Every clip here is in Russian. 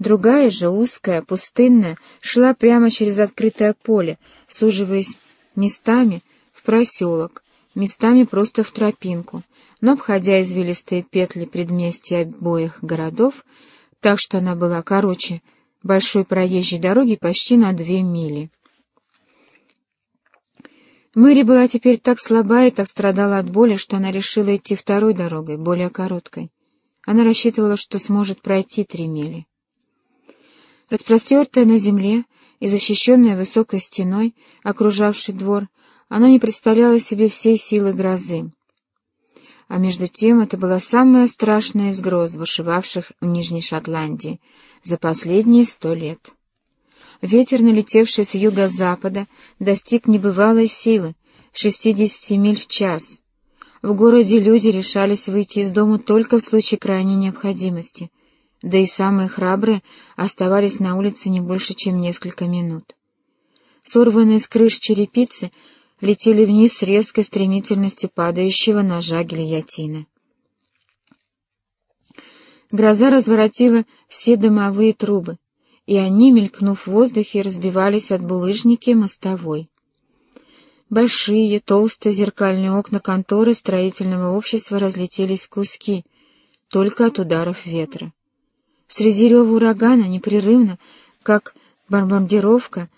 Другая же, узкая, пустынная, шла прямо через открытое поле, суживаясь местами в проселок, местами просто в тропинку, но обходя извилистые петли предместья обоих городов, так что она была короче большой проезжей дороги почти на две мили. Мэри была теперь так слаба и так страдала от боли, что она решила идти второй дорогой, более короткой. Она рассчитывала, что сможет пройти три мили. Распростертая на земле и защищенная высокой стеной, окружавшей двор, она не представляла себе всей силы грозы. А между тем это была самая страшная из гроз, бушевавших в Нижней Шотландии за последние сто лет. Ветер, налетевший с юго-запада, достиг небывалой силы — 60 миль в час. В городе люди решались выйти из дома только в случае крайней необходимости, да и самые храбрые оставались на улице не больше, чем несколько минут. Сорванные с крыш черепицы летели вниз с резкой стремительностью падающего ножа гильотина. Гроза разворотила все дымовые трубы, и они, мелькнув в воздухе, разбивались от булыжники мостовой. Большие, толстые зеркальные окна конторы строительного общества разлетелись в куски, только от ударов ветра. Среди рева урагана непрерывно, как бомбардировка,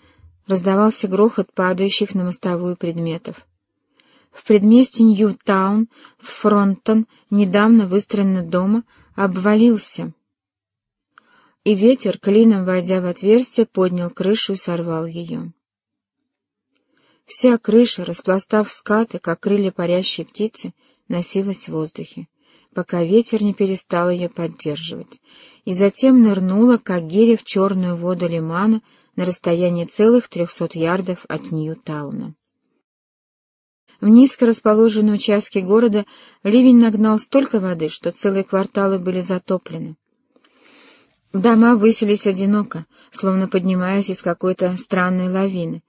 раздавался грохот падающих на мостовую предметов. В предместье Нью-Таун, в Фронтон, недавно выстроенный дома, обвалился — и ветер, клином войдя в отверстие, поднял крышу и сорвал ее. Вся крыша, распластав скаты, как крылья парящей птицы, носилась в воздухе, пока ветер не перестал ее поддерживать, и затем нырнула, как гиря в черную воду лимана на расстоянии целых трехсот ярдов от Нью-Тауна. В низко расположенные участки города ливень нагнал столько воды, что целые кварталы были затоплены. Дома высились одиноко, словно поднимаясь из какой-то странной лавины,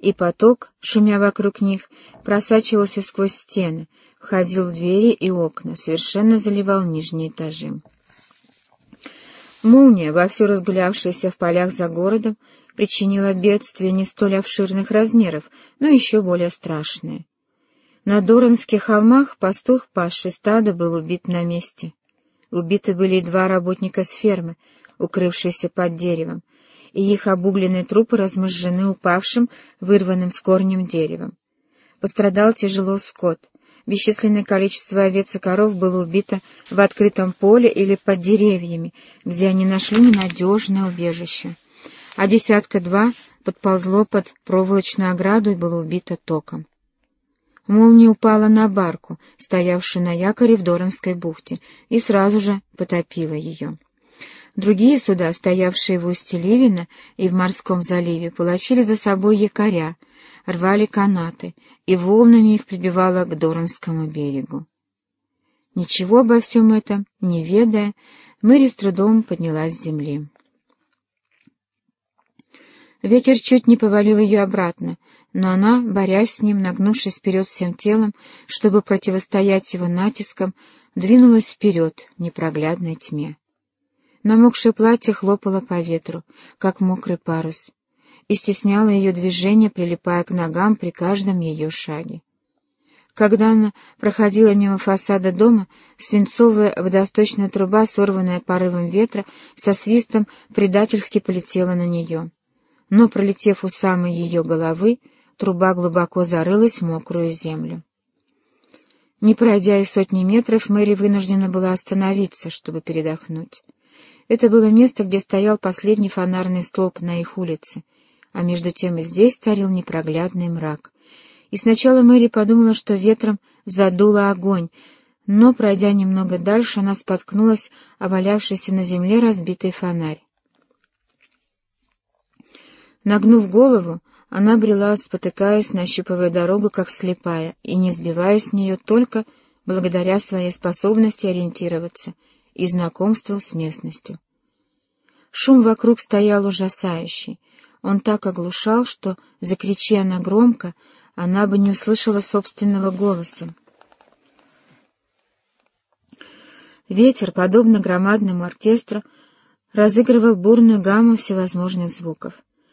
и поток, шумя вокруг них, просачивался сквозь стены, входил в двери и окна, совершенно заливал нижние этажи. Молния, вовсю разгулявшаяся в полях за городом, причинила бедствие не столь обширных размеров, но еще более страшное. На Доранских холмах пастух, пасший стадо, был убит на месте. Убиты были и два работника с фермы, укрывшиеся под деревом, и их обугленные трупы размозжены упавшим, вырванным с корнем деревом. Пострадал тяжело скот. Бесчисленное количество овец и коров было убито в открытом поле или под деревьями, где они нашли ненадежное убежище. А десятка-два подползло под проволочную ограду и было убито током. Молния упала на барку, стоявшую на якоре в Доранской бухте, и сразу же потопила ее. Другие суда, стоявшие в устье Ливина и в морском заливе, получили за собой якоря, рвали канаты, и волнами их прибивало к Доранскому берегу. Ничего обо всем этом не ведая, Мэри с трудом поднялась с земли. Ветер чуть не повалил ее обратно, но она, борясь с ним, нагнувшись вперед всем телом, чтобы противостоять его натискам, двинулась вперед в непроглядной тьме. Намокшее платье хлопало по ветру, как мокрый парус, и стесняло ее движение, прилипая к ногам при каждом ее шаге. Когда она проходила мимо фасада дома, свинцовая водосточная труба, сорванная порывом ветра, со свистом предательски полетела на нее. Но, пролетев у самой ее головы, труба глубоко зарылась в мокрую землю. Не пройдя и сотни метров, Мэри вынуждена была остановиться, чтобы передохнуть. Это было место, где стоял последний фонарный столб на их улице, а между тем и здесь царил непроглядный мрак. И сначала Мэри подумала, что ветром задуло огонь, но, пройдя немного дальше, она споткнулась о валявшийся на земле разбитый фонарь. Нагнув голову, она брела, спотыкаясь, нащупывая дорогу, как слепая, и не сбиваясь с нее только благодаря своей способности ориентироваться — и знакомству с местностью. Шум вокруг стоял ужасающий. Он так оглушал, что, закричи она громко, она бы не услышала собственного голоса. Ветер, подобно громадному оркестру, разыгрывал бурную гамму всевозможных звуков.